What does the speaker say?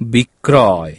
বিক্রয়